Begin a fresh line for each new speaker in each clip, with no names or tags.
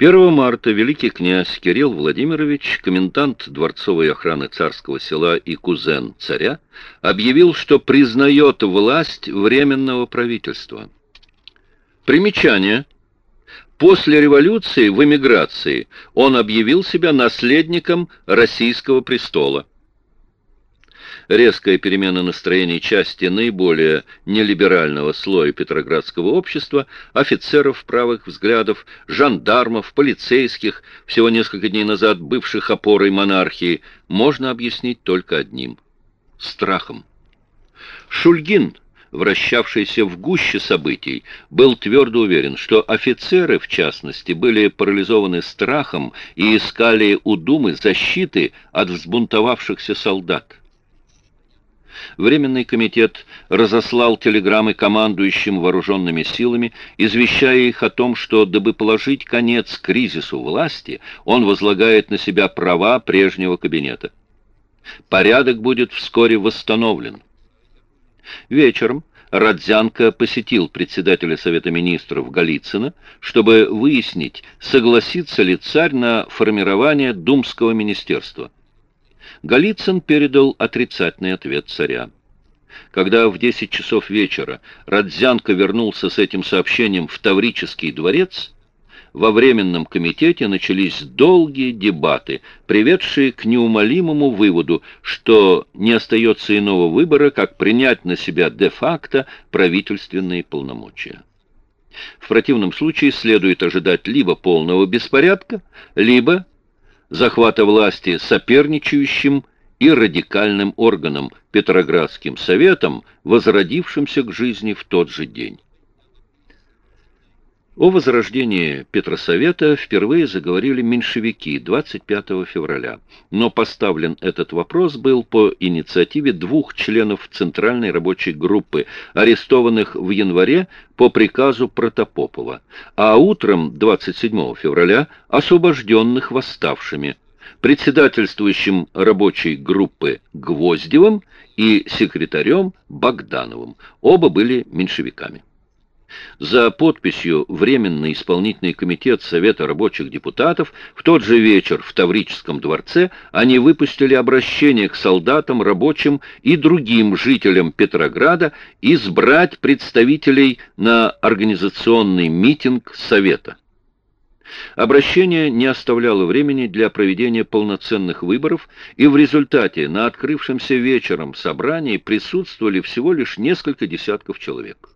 1 марта великий князь Кирилл Владимирович, комендант дворцовой охраны царского села и кузен царя, объявил, что признает власть Временного правительства. Примечание. После революции в эмиграции он объявил себя наследником российского престола резкая перемена настроений части наиболее нелиберального слоя петроградского общества, офицеров правых взглядов, жандармов, полицейских, всего несколько дней назад бывших опорой монархии, можно объяснить только одним – страхом. Шульгин, вращавшийся в гуще событий, был твердо уверен, что офицеры, в частности, были парализованы страхом и искали у Думы защиты от взбунтовавшихся солдат. Временный комитет разослал телеграммы командующим вооруженными силами, извещая их о том, что, дабы положить конец кризису власти, он возлагает на себя права прежнего кабинета. Порядок будет вскоре восстановлен. Вечером Родзянко посетил председателя Совета Министров Голицына, чтобы выяснить, согласится ли царь на формирование Думского министерства. Голицын передал отрицательный ответ царя. Когда в 10 часов вечера Родзянко вернулся с этим сообщением в Таврический дворец, во Временном комитете начались долгие дебаты, приведшие к неумолимому выводу, что не остается иного выбора, как принять на себя де-факто правительственные полномочия. В противном случае следует ожидать либо полного беспорядка, либо захвата власти соперничающим и радикальным органом Петроградским советом, возродившимся к жизни в тот же день. О возрождении Петросовета впервые заговорили меньшевики 25 февраля, но поставлен этот вопрос был по инициативе двух членов Центральной рабочей группы, арестованных в январе по приказу Протопопова, а утром 27 февраля освобожденных восставшими, председательствующим рабочей группы Гвоздевым и секретарем Богдановым. Оба были меньшевиками. За подписью Временный исполнительный комитет Совета рабочих депутатов в тот же вечер в Таврическом дворце они выпустили обращение к солдатам, рабочим и другим жителям Петрограда избрать представителей на организационный митинг Совета. Обращение не оставляло времени для проведения полноценных выборов, и в результате на открывшемся вечером собрании присутствовали всего лишь несколько десятков человек.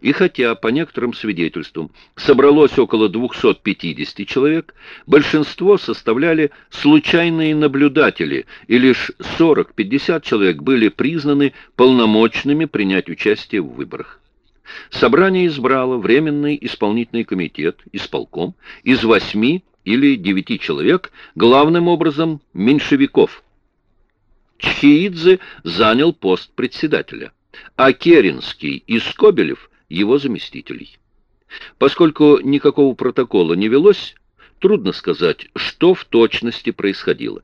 И хотя, по некоторым свидетельствам, собралось около 250 человек, большинство составляли случайные наблюдатели, и лишь 40-50 человек были признаны полномочными принять участие в выборах. Собрание избрало Временный исполнительный комитет, исполком, из восьми или девяти человек, главным образом меньшевиков. Чхиидзе занял пост председателя а Керенский и Скобелев – его заместителей. Поскольку никакого протокола не велось, трудно сказать, что в точности происходило.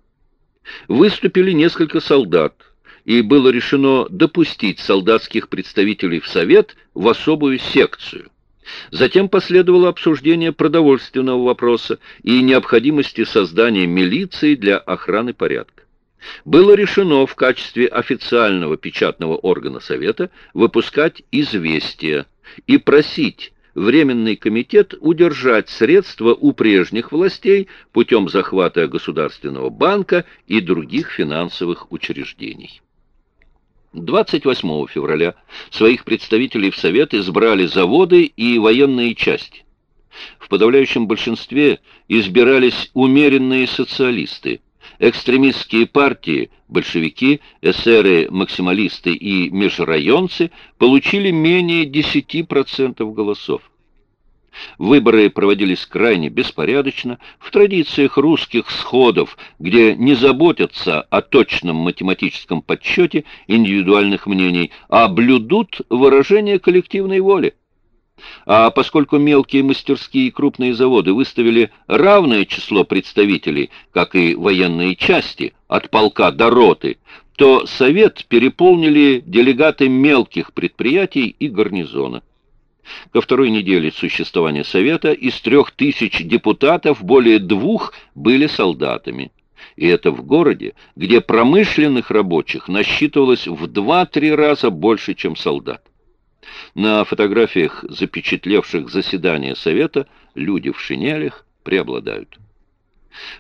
Выступили несколько солдат, и было решено допустить солдатских представителей в Совет в особую секцию. Затем последовало обсуждение продовольственного вопроса и необходимости создания милиции для охраны порядка было решено в качестве официального печатного органа Совета выпускать известия и просить Временный комитет удержать средства у прежних властей путем захвата Государственного банка и других финансовых учреждений. 28 февраля своих представителей в Совет избрали заводы и военные части. В подавляющем большинстве избирались умеренные социалисты, экстремистские партии, большевики, эсеры, максималисты и межрайонцы получили менее 10% голосов. Выборы проводились крайне беспорядочно, в традициях русских сходов, где не заботятся о точном математическом подсчете индивидуальных мнений, а блюдут выражение коллективной воли. А поскольку мелкие мастерские и крупные заводы выставили равное число представителей, как и военные части, от полка до роты, то Совет переполнили делегаты мелких предприятий и гарнизона. Ко второй неделе существования Совета из трех тысяч депутатов более двух были солдатами. И это в городе, где промышленных рабочих насчитывалось в 2-3 раза больше, чем солдат. На фотографиях, запечатлевших заседание Совета, люди в шинелях преобладают.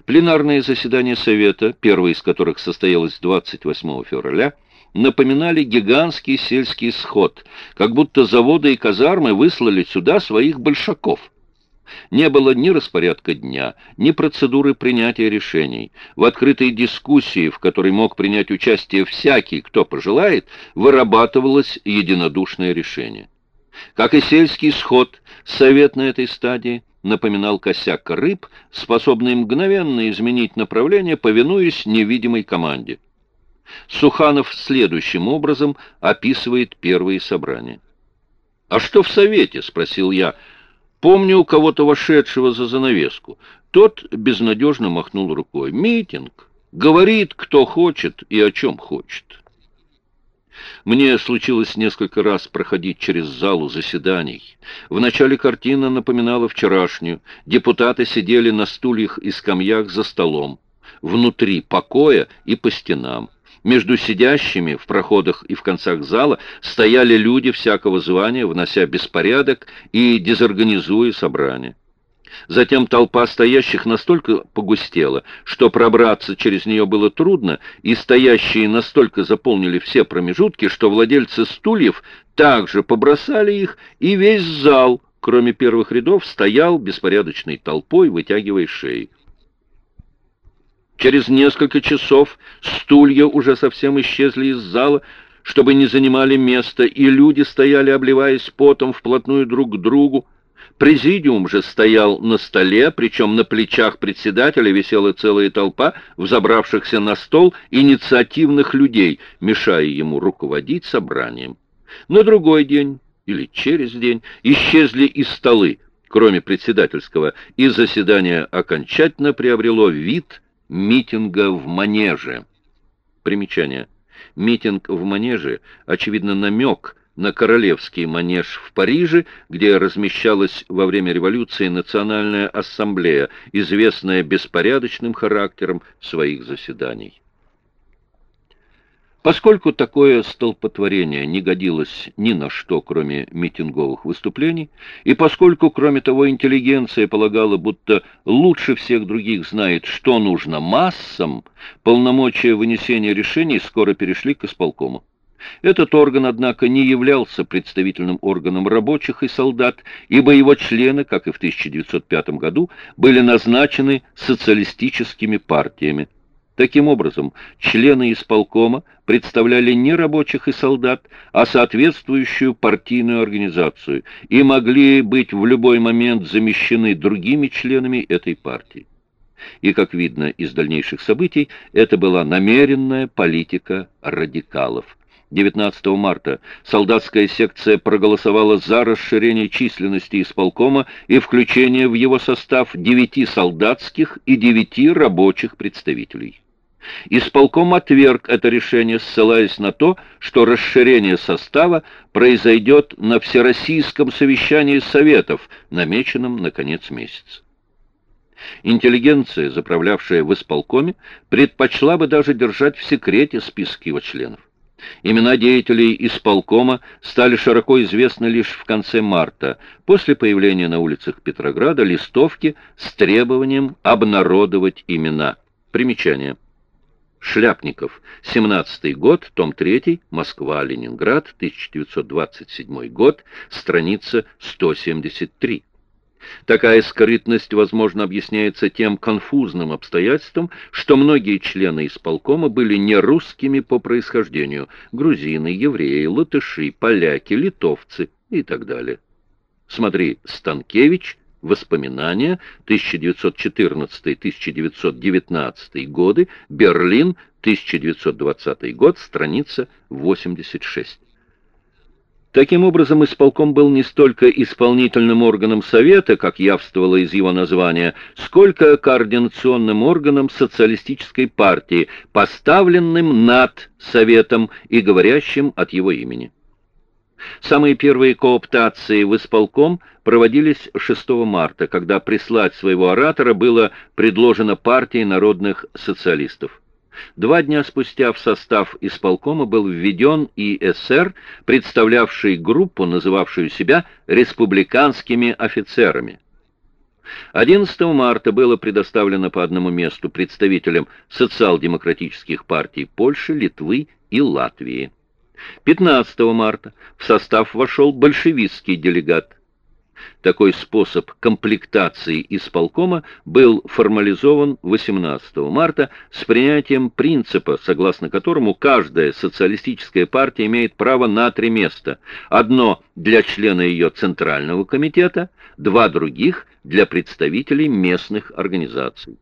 Пленарные заседания Совета, первое из которых состоялось 28 февраля, напоминали гигантский сельский сход, как будто заводы и казармы выслали сюда своих большаков. Не было ни распорядка дня, ни процедуры принятия решений. В открытой дискуссии, в которой мог принять участие всякий, кто пожелает, вырабатывалось единодушное решение. Как и сельский сход, совет на этой стадии напоминал косяк рыб, способный мгновенно изменить направление, повинуясь невидимой команде. Суханов следующим образом описывает первые собрания. «А что в Совете?» — спросил я. «Помню кого-то вошедшего за занавеску. Тот безнадежно махнул рукой. Митинг. Говорит, кто хочет и о чем хочет». Мне случилось несколько раз проходить через залу заседаний. Вначале картина напоминала вчерашнюю. Депутаты сидели на стульях и скамьях за столом. Внутри покоя и по стенам. Между сидящими в проходах и в концах зала стояли люди всякого звания, внося беспорядок и дезорганизуя собрание. Затем толпа стоящих настолько погустела, что пробраться через нее было трудно, и стоящие настолько заполнили все промежутки, что владельцы стульев также побросали их, и весь зал, кроме первых рядов, стоял беспорядочной толпой, вытягивая шеи. Через несколько часов стулья уже совсем исчезли из зала, чтобы не занимали место, и люди стояли, обливаясь потом, вплотную друг к другу. Президиум же стоял на столе, причем на плечах председателя висела целая толпа взобравшихся на стол инициативных людей, мешая ему руководить собранием. На другой день или через день исчезли и столы, кроме председательского, и заседание окончательно приобрело вид – митинга в манеже. Примечание. Митинг в манеже, очевидно, намек на Королевский манеж в Париже, где размещалась во время революции Национальная ассамблея, известная беспорядочным характером своих заседаний. Поскольку такое столпотворение не годилось ни на что, кроме митинговых выступлений, и поскольку, кроме того, интеллигенция полагала, будто лучше всех других знает, что нужно массам, полномочия вынесения решений скоро перешли к исполкому. Этот орган, однако, не являлся представительным органом рабочих и солдат, ибо его члены, как и в 1905 году, были назначены социалистическими партиями. Таким образом, члены исполкома представляли не рабочих и солдат, а соответствующую партийную организацию и могли быть в любой момент замещены другими членами этой партии. И, как видно из дальнейших событий, это была намеренная политика радикалов. 19 марта солдатская секция проголосовала за расширение численности исполкома и включение в его состав девяти солдатских и девяти рабочих представителей. Исполком отверг это решение, ссылаясь на то, что расширение состава произойдет на Всероссийском совещании Советов, намеченном на конец месяца. Интеллигенция, заправлявшая в исполкоме, предпочла бы даже держать в секрете список его членов. Имена деятелей исполкома стали широко известны лишь в конце марта, после появления на улицах Петрограда листовки с требованием обнародовать имена. Примечание. Шляпников. 17 год, том 3, Москва, Ленинград, 1927 год, страница 173. Такая скрытность, возможно, объясняется тем конфузным обстоятельством, что многие члены исполкома были не русскими по происхождению – грузины, евреи, латыши, поляки, литовцы и так далее. Смотри, Станкевич – Воспоминания, 1914-1919 годы, Берлин, 1920 год, страница 86. Таким образом, исполком был не столько исполнительным органом Совета, как явствовало из его названия, сколько координационным органом социалистической партии, поставленным над Советом и говорящим от его имени. Самые первые кооптации в исполком проводились 6 марта, когда прислать своего оратора было предложено партии народных социалистов. Два дня спустя в состав исполкома был введен ИСР, представлявший группу, называвшую себя республиканскими офицерами. 11 марта было предоставлено по одному месту представителям социал-демократических партий Польши, Литвы и Латвии. 15 марта в состав вошел большевистский делегат. Такой способ комплектации исполкома был формализован 18 марта с принятием принципа, согласно которому каждая социалистическая партия имеет право на три места. Одно для члена ее Центрального комитета, два других для представителей местных организаций.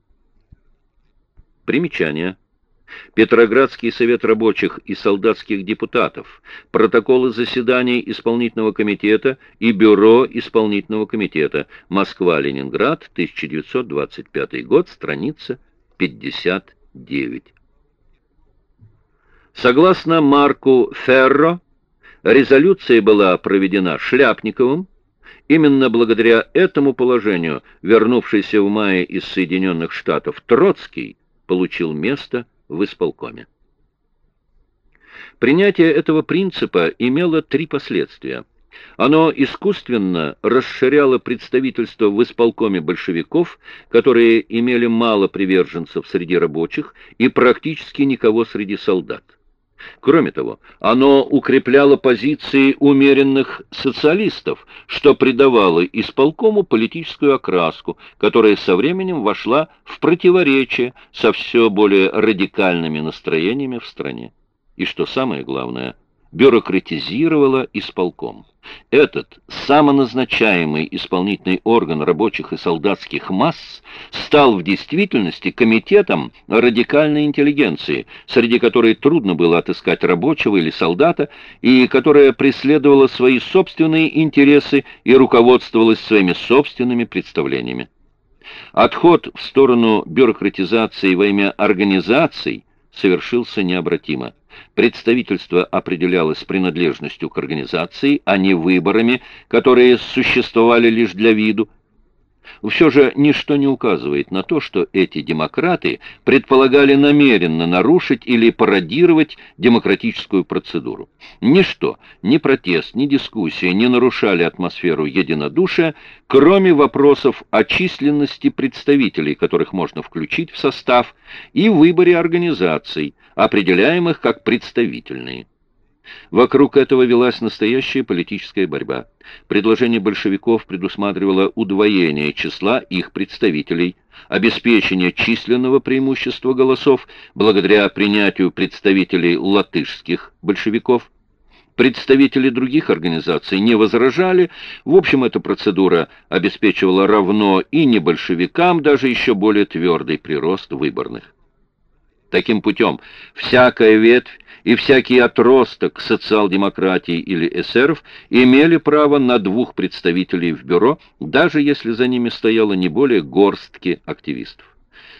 Примечание. Петроградский совет рабочих и солдатских депутатов, протоколы заседаний исполнительного комитета и бюро исполнительного комитета, Москва-Ленинград, 1925 год, страница 59. Согласно Марку Ферро, резолюция была проведена Шляпниковым, Именно благодаря этому положению вернувшийся в мае из Соединенных Штатов Троцкий получил место в исполкоме. Принятие этого принципа имело три последствия. Оно искусственно расширяло представительство в исполкоме большевиков, которые имели мало приверженцев среди рабочих и практически никого среди солдат. Кроме того, оно укрепляло позиции умеренных социалистов, что придавало исполкому политическую окраску, которая со временем вошла в противоречие со все более радикальными настроениями в стране. И что самое главное, бюрократизировало исполком. Этот самоназначаемый исполнительный орган рабочих и солдатских масс стал в действительности комитетом радикальной интеллигенции, среди которой трудно было отыскать рабочего или солдата, и которая преследовала свои собственные интересы и руководствовалась своими собственными представлениями. Отход в сторону бюрократизации во имя организаций совершился необратимо. Представительство определялось принадлежностью к организации, а не выборами, которые существовали лишь для виду, все же ничто не указывает на то, что эти демократы предполагали намеренно нарушить или пародировать демократическую процедуру. Ничто, ни протест, ни дискуссия не нарушали атмосферу единодушия, кроме вопросов о численности представителей, которых можно включить в состав, и выборе организаций, определяемых как представительные. Вокруг этого велась настоящая политическая борьба. Предложение большевиков предусматривало удвоение числа их представителей, обеспечение численного преимущества голосов благодаря принятию представителей латышских большевиков. Представители других организаций не возражали. В общем, эта процедура обеспечивала равно и не большевикам даже еще более твердый прирост выборных. Таким путем всякая ветвь и всякий отросток социал-демократии или эсеров имели право на двух представителей в бюро, даже если за ними стояло не более горстки активистов.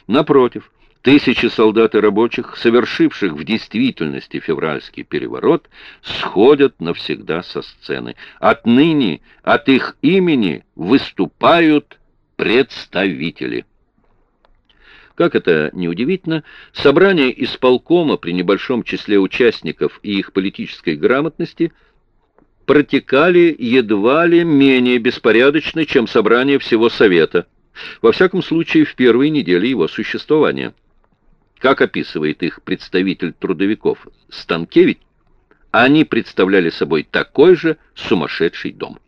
Напротив, тысячи солдат и рабочих, совершивших в действительности февральский переворот, сходят навсегда со сцены. Отныне от их имени выступают представители. Как это неудивительно, собрания исполкома при небольшом числе участников и их политической грамотности протекали едва ли менее беспорядочно, чем собрания всего Совета, во всяком случае в первые недели его существования. Как описывает их представитель трудовиков Станкевич, они представляли собой такой же сумасшедший дом.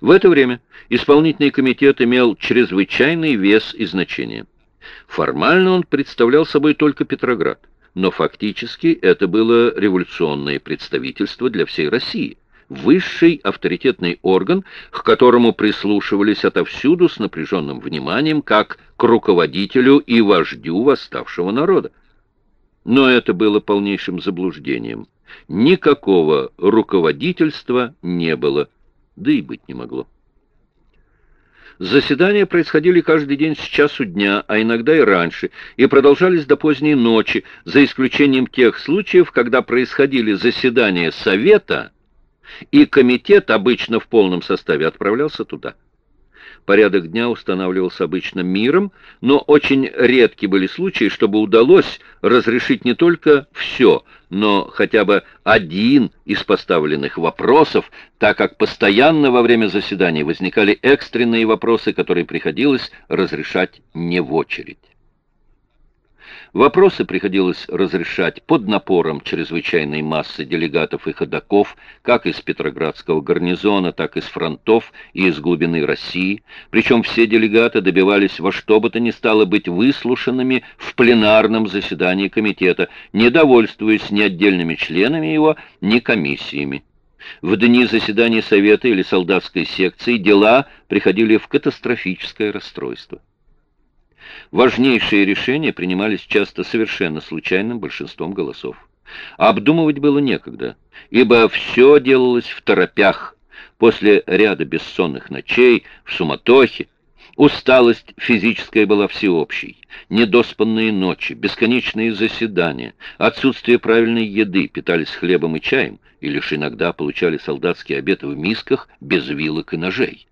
В это время исполнительный комитет имел чрезвычайный вес и значение. Формально он представлял собой только Петроград, но фактически это было революционное представительство для всей России, высший авторитетный орган, к которому прислушивались отовсюду с напряженным вниманием, как к руководителю и вождю восставшего народа. Но это было полнейшим заблуждением. Никакого руководительства не было, да и быть не могло. Заседания происходили каждый день с часу дня, а иногда и раньше, и продолжались до поздней ночи, за исключением тех случаев, когда происходили заседания Совета, и комитет обычно в полном составе отправлялся туда. Порядок дня устанавливался обычно миром, но очень редки были случаи, чтобы удалось разрешить не только все, но хотя бы один из поставленных вопросов, так как постоянно во время заседаний возникали экстренные вопросы, которые приходилось разрешать не в очередь. Вопросы приходилось разрешать под напором чрезвычайной массы делегатов и ходаков, как из Петроградского гарнизона, так и из фронтов и из глубины России, причем все делегаты добивались во что бы то ни стало быть выслушанными в пленарном заседании комитета, не довольствуясь ни отдельными членами его, ни комиссиями. В дни заседаний Совета или солдатской секции дела приходили в катастрофическое расстройство. Важнейшие решения принимались часто совершенно случайным большинством голосов. Обдумывать было некогда, ибо все делалось в торопях, после ряда бессонных ночей, в суматохе. Усталость физическая была всеобщей, недоспанные ночи, бесконечные заседания, отсутствие правильной еды, питались хлебом и чаем, и лишь иногда получали солдатские обеды в мисках без вилок и ножей.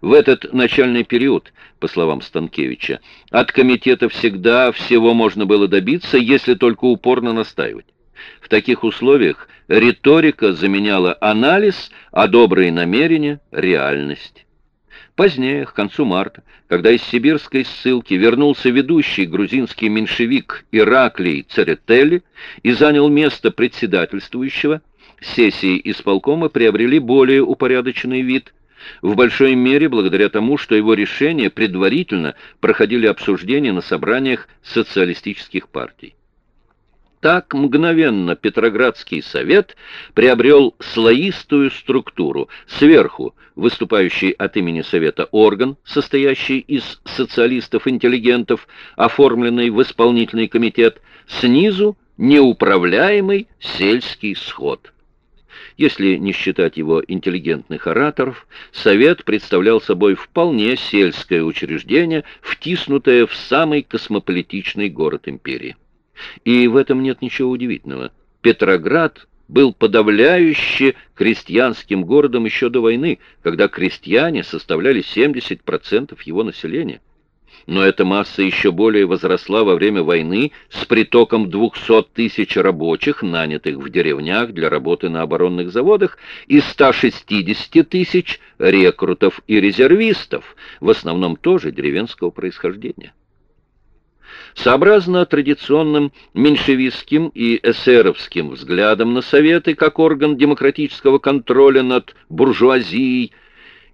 В этот начальный период, по словам Станкевича, от комитета всегда всего можно было добиться, если только упорно настаивать. В таких условиях риторика заменяла анализ, а добрые намерения – реальность. Позднее, к концу марта, когда из сибирской ссылки вернулся ведущий грузинский меньшевик Ираклий Церетели и занял место председательствующего, сессии исполкома приобрели более упорядоченный вид – в большой мере благодаря тому, что его решения предварительно проходили обсуждения на собраниях социалистических партий. Так мгновенно Петроградский совет приобрел слоистую структуру. Сверху выступающий от имени совета орган, состоящий из социалистов-интеллигентов, оформленный в исполнительный комитет, снизу неуправляемый сельский сход. Если не считать его интеллигентных ораторов, Совет представлял собой вполне сельское учреждение, втиснутое в самый космополитичный город империи. И в этом нет ничего удивительного. Петроград был подавляюще крестьянским городом еще до войны, когда крестьяне составляли 70% его населения но эта масса еще более возросла во время войны с притоком 200 тысяч рабочих, нанятых в деревнях для работы на оборонных заводах, и 160 тысяч рекрутов и резервистов, в основном тоже деревенского происхождения. Сообразно традиционным меньшевистским и эсеровским взглядам на Советы как орган демократического контроля над буржуазией,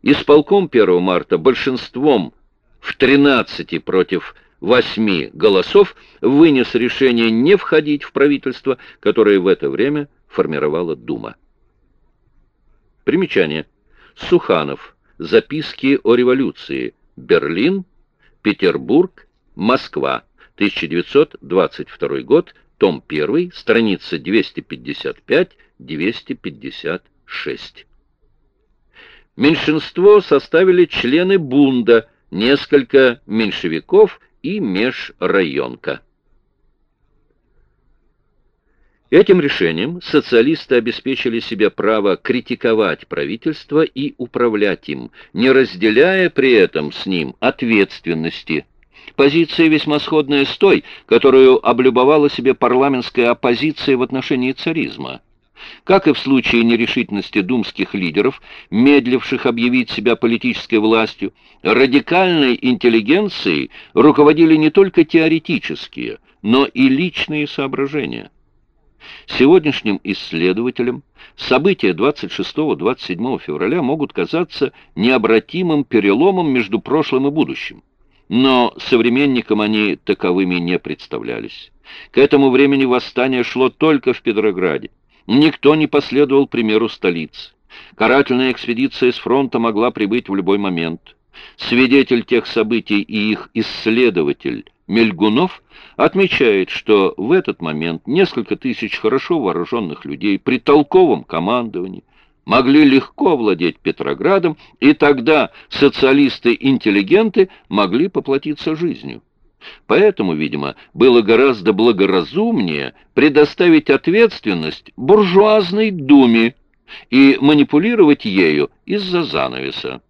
исполком 1 марта большинством в 13 против 8 голосов вынес решение не входить в правительство, которое в это время формировала Дума. Примечание. Суханов. Записки о революции. Берлин, Петербург, Москва. 1922 год. Том 1. Страница 255-256. Меньшинство составили члены Бунда – несколько меньшевиков и межрайонка. Этим решением социалисты обеспечили себе право критиковать правительство и управлять им, не разделяя при этом с ним ответственности. Позиция весьма сходная с той, которую облюбовала себе парламентская оппозиция в отношении царизма. Как и в случае нерешительности думских лидеров, медливших объявить себя политической властью, радикальной интеллигенцией руководили не только теоретические, но и личные соображения. Сегодняшним исследователям события 26-27 февраля могут казаться необратимым переломом между прошлым и будущим. Но современникам они таковыми не представлялись. К этому времени восстание шло только в Петрограде. Никто не последовал примеру столицы. Карательная экспедиция с фронта могла прибыть в любой момент. Свидетель тех событий и их исследователь Мельгунов отмечает, что в этот момент несколько тысяч хорошо вооруженных людей при толковом командовании могли легко владеть Петроградом, и тогда социалисты-интеллигенты могли поплатиться жизнью. Поэтому, видимо, было гораздо благоразумнее предоставить ответственность буржуазной думе, и манипулировать ею из-за занавеса.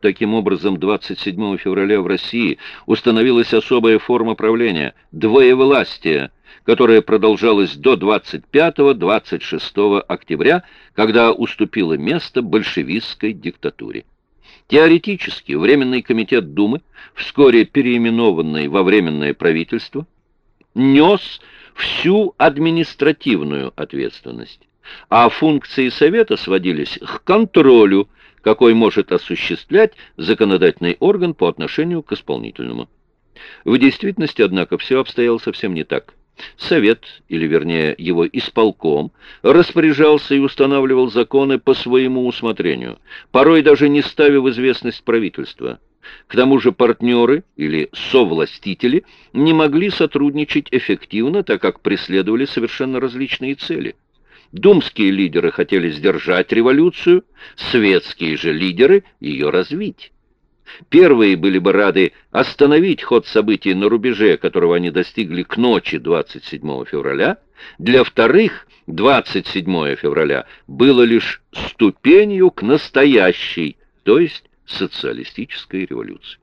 Таким образом, 27 февраля в России установилась особая форма правления – двоевластие, которое продолжалось до 25-26 октября, когда уступило место большевистской диктатуре. Теоретически Временный комитет Думы, вскоре переименованный во Временное правительство, нес всю административную ответственность, а функции Совета сводились к контролю, какой может осуществлять законодательный орган по отношению к исполнительному. В действительности, однако, все обстояло совсем не так. Совет, или вернее его исполком, распоряжался и устанавливал законы по своему усмотрению, порой даже не ставя в известность правительства. К тому же партнеры или совластители не могли сотрудничать эффективно, так как преследовали совершенно различные цели. Думские лидеры хотели сдержать революцию, светские же лидеры ее развить. Первые были бы рады остановить ход событий на рубеже, которого они достигли к ночи 27 февраля. Для вторых 27 февраля было лишь ступенью к настоящей, то есть социалистической революции.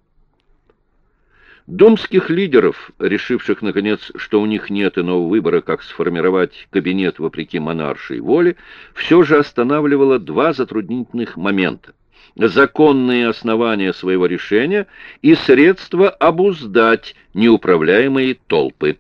Думских лидеров, решивших, наконец, что у них нет иного выбора, как сформировать кабинет вопреки монаршей воле, все же останавливало два затруднительных момента законные основания своего решения и средства обуздать неуправляемые толпы.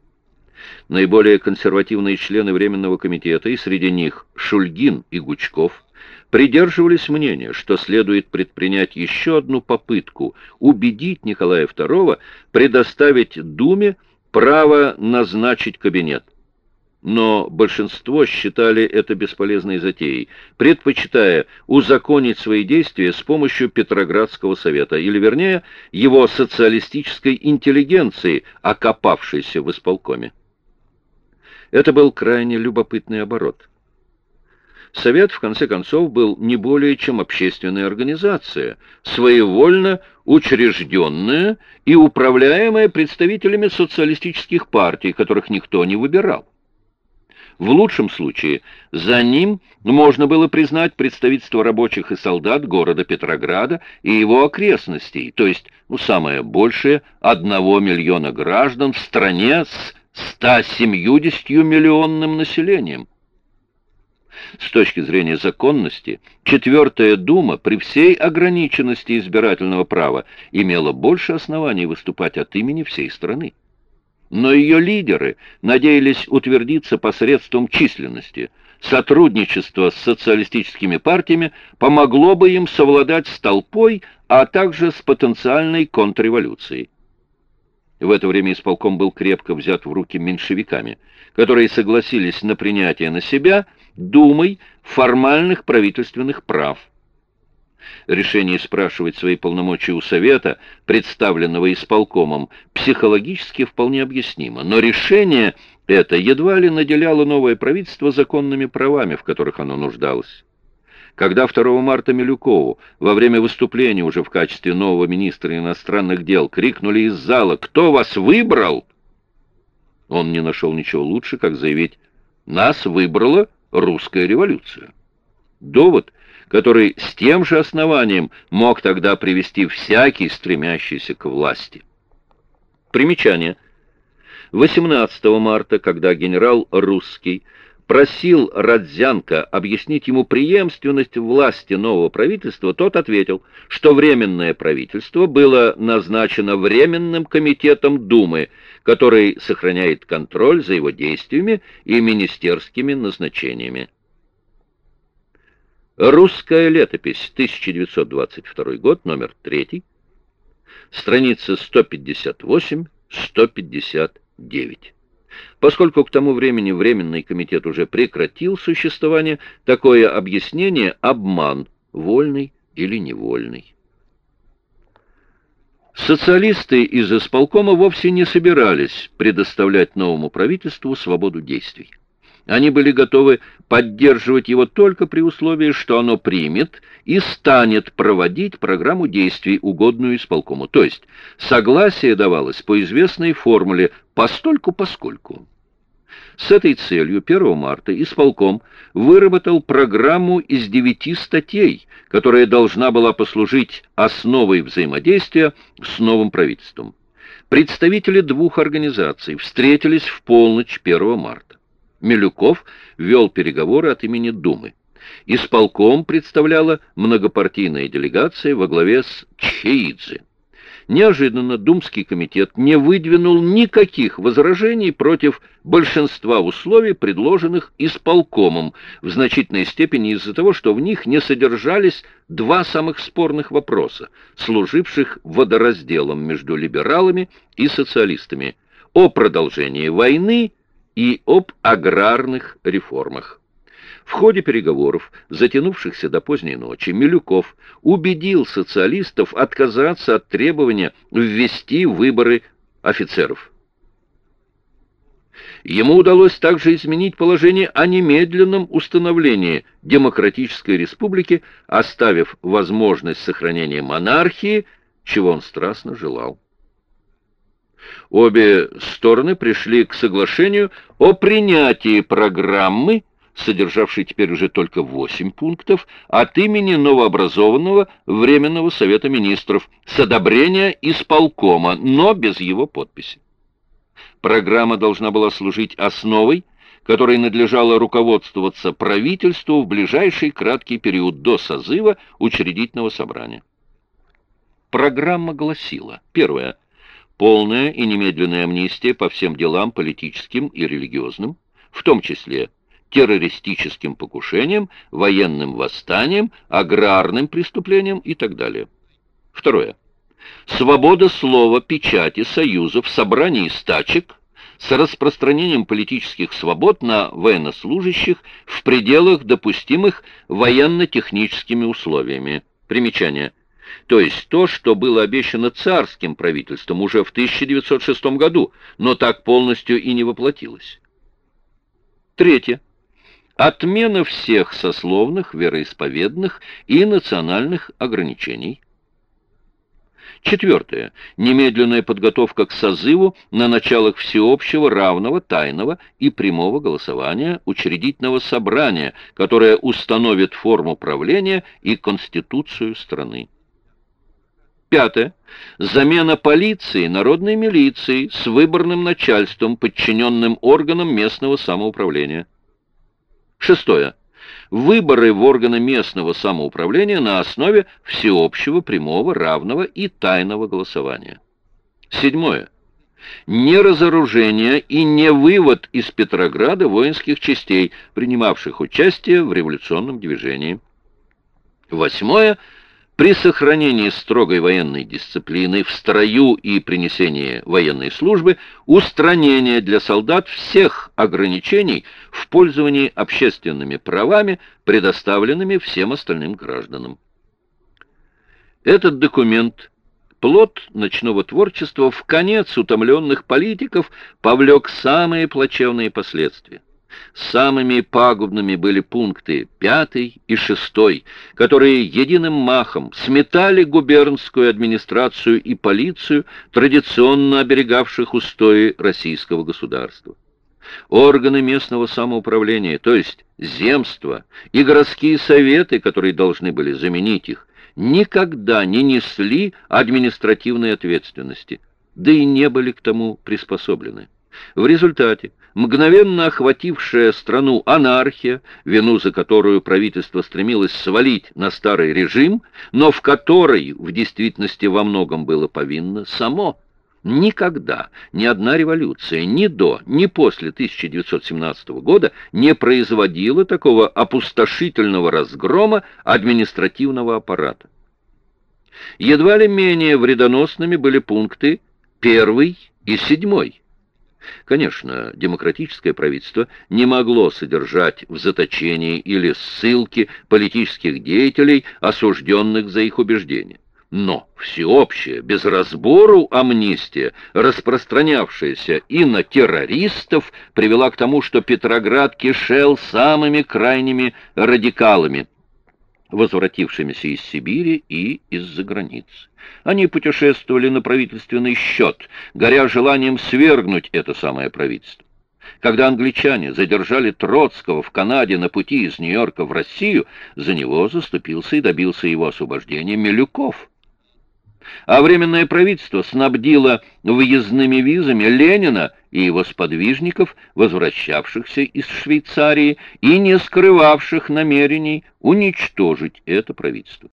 Наиболее консервативные члены Временного комитета, и среди них Шульгин и Гучков, придерживались мнения, что следует предпринять еще одну попытку убедить Николая II предоставить Думе право назначить кабинет но большинство считали это бесполезной затеей, предпочитая узаконить свои действия с помощью Петроградского совета, или, вернее, его социалистической интеллигенции, окопавшейся в исполкоме. Это был крайне любопытный оборот. Совет, в конце концов, был не более чем общественная организация, своевольно учрежденная и управляемая представителями социалистических партий, которых никто не выбирал. В лучшем случае за ним можно было признать представительство рабочих и солдат города Петрограда и его окрестностей, то есть, ну, самое большее, одного миллиона граждан в стране с 170 миллионным населением. С точки зрения законности, Четвертая Дума при всей ограниченности избирательного права имела больше оснований выступать от имени всей страны но ее лидеры надеялись утвердиться посредством численности. Сотрудничество с социалистическими партиями помогло бы им совладать с толпой, а также с потенциальной контрреволюцией. В это время исполком был крепко взят в руки меньшевиками, которые согласились на принятие на себя Думой формальных правительственных прав – Решение спрашивать свои полномочия у Совета, представленного исполкомом, психологически вполне объяснимо, но решение это едва ли наделяло новое правительство законными правами, в которых оно нуждалось. Когда 2 марта Милюкову во время выступления уже в качестве нового министра иностранных дел крикнули из зала «Кто вас выбрал?», он не нашел ничего лучше, как заявить «Нас выбрала русская революция». Довод – который с тем же основанием мог тогда привести всякий, стремящийся к власти. Примечание. 18 марта, когда генерал Русский просил Радзянко объяснить ему преемственность власти нового правительства, тот ответил, что Временное правительство было назначено Временным комитетом Думы, который сохраняет контроль за его действиями и министерскими назначениями. Русская летопись, 1922 год, номер 3, страница 158-159. Поскольку к тому времени Временный комитет уже прекратил существование, такое объяснение – обман, вольный или невольный. Социалисты из исполкома вовсе не собирались предоставлять новому правительству свободу действий. Они были готовы поддерживать его только при условии, что оно примет и станет проводить программу действий, угодную исполкому. То есть согласие давалось по известной формуле «постольку-поскольку». С этой целью 1 марта исполком выработал программу из девяти статей, которая должна была послужить основой взаимодействия с новым правительством. Представители двух организаций встретились в полночь 1 марта. Милюков вел переговоры от имени Думы. Исполком представляла многопартийная делегация во главе с Чхеидзе. Неожиданно Думский комитет не выдвинул никаких возражений против большинства условий, предложенных исполкомом, в значительной степени из-за того, что в них не содержались два самых спорных вопроса, служивших водоразделом между либералами и социалистами, о продолжении войны и об аграрных реформах. В ходе переговоров, затянувшихся до поздней ночи, Милюков убедил социалистов отказаться от требования ввести выборы офицеров. Ему удалось также изменить положение о немедленном установлении демократической республики, оставив возможность сохранения монархии, чего он страстно желал. Обе стороны пришли к соглашению о принятии программы содержавший теперь уже только 8 пунктов, от имени новообразованного Временного Совета Министров с одобрения исполкома, но без его подписи. Программа должна была служить основой, которой надлежало руководствоваться правительству в ближайший краткий период до созыва учредительного собрания. Программа гласила, первое, полная и немедленная амнистия по всем делам политическим и религиозным, в том числе террористическим покушением, военным восстанием, аграрным преступлением и так далее. Второе. Свобода слова, печати, союзов, собраний и стачек с распространением политических свобод на военнослужащих в пределах, допустимых военно-техническими условиями. Примечание. То есть то, что было обещано царским правительством уже в 1906 году, но так полностью и не воплотилось. Третье. Отмена всех сословных, вероисповедных и национальных ограничений. Четвертое. Немедленная подготовка к созыву на началах всеобщего, равного, тайного и прямого голосования учредительного собрания, которое установит форму правления и конституцию страны. Пятое. Замена полиции народной милицией с выборным начальством, подчиненным органам местного самоуправления. Шестое. Выборы в органы местного самоуправления на основе всеобщего, прямого, равного и тайного голосования. Седьмое. Не разоружение и не вывод из Петрограда воинских частей, принимавших участие в революционном движении. Восьмое при сохранении строгой военной дисциплины в строю и принесении военной службы устранение для солдат всех ограничений в пользовании общественными правами, предоставленными всем остальным гражданам. Этот документ, плод ночного творчества, в конец утомленных политиков повлек самые плачевные последствия. Самыми пагубными были пункты пятый и шестой, которые единым махом сметали губернскую администрацию и полицию, традиционно оберегавших устои российского государства. Органы местного самоуправления, то есть земства и городские советы, которые должны были заменить их, никогда не несли административной ответственности, да и не были к тому приспособлены. В результате мгновенно охватившая страну анархия, вину за которую правительство стремилось свалить на старый режим, но в которой в действительности во многом было повинно само. Никогда ни одна революция ни до, ни после 1917 года не производила такого опустошительного разгрома административного аппарата. Едва ли менее вредоносными были пункты первый и седьмой. Конечно, демократическое правительство не могло содержать в заточении или ссылке политических деятелей, осужденных за их убеждения. Но всеобщая, без разбору амнистия, распространявшаяся и на террористов, привела к тому, что Петроград кишел самыми крайними радикалами, возвратившимися из Сибири и из-за границы. Они путешествовали на правительственный счет, горя желанием свергнуть это самое правительство. Когда англичане задержали Троцкого в Канаде на пути из Нью-Йорка в Россию, за него заступился и добился его освобождения Милюков. А Временное правительство снабдило выездными визами Ленина и его сподвижников, возвращавшихся из Швейцарии и не скрывавших намерений уничтожить это правительство.